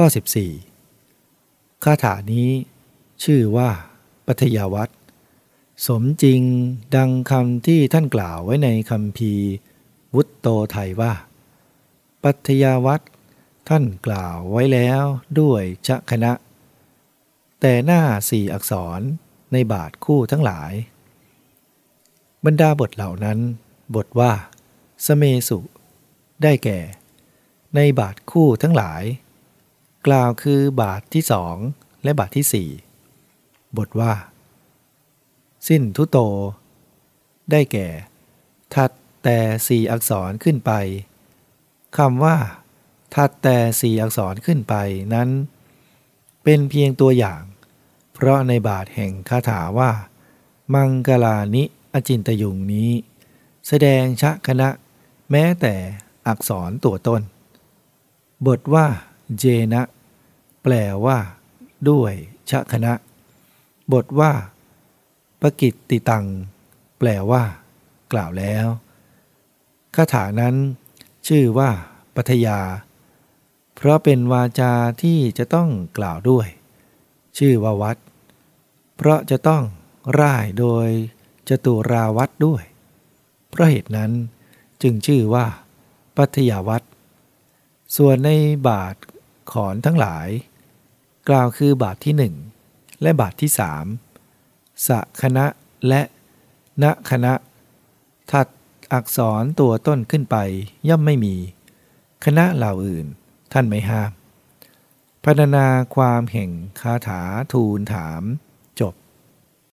ข้อ 14คาถานี้ชื่อว่าปัทยาวัตสมจริงดังคำที่ท่านกล่าวไว้ในคำพีวุตโตไทยว่า ปัทยาวัตท่านกล่าวไว้แล้วด้วยชะคณะ แต่หน้าสี่อักษรในบาทคู่ทั้งหลาย บรรดาบทเหล่านั้น บทว่า สเมสุ ได้แก่ ในบาทคู่ทั้งหลาย กล่าวคือบาทที่สองและบาทที่สี่บทว่า สิ้นทุโต ได้แก่ ทัดแต่สี่อักษรขึ้นไปคำว่า ทัดแต่สี่อักษรขึ้นไปนั้น เป็นเพียงตัวอย่าง เพราะในบาทแห่งคาถาว่า มังกลานิอจินตยุงนี้ แสดงชะคณะ แม้แต่อักษรตัวต้น บทว่าเจนะ ลว่า ด้วยชะคณะ บทว่าปกิตติตัง แปลว่า กล่าวแล้วคาถานั้น ชื่อว่าปัทยา เพราะเป็นวาจาที่จะต้องกล่าวด้วย ชื่อว่าวัด เพราะจะต้องร่ายโดยจตุราวัดด้วย เพราะเหตุนั้นจึงชื่อว่า ปัทยาวัดส่วนในบาทขอนทั้งหลาย กล่าวคือบาทที่หนึ่งและบาทที่สามสะคณะและณคณะ ถัดอักษรตัวต้นขึ้นไปย่อมไม่มี คณะเหล่าอื่น ท่านไม่ห้ามพรรณนาความแห่งคาถาทูลถาม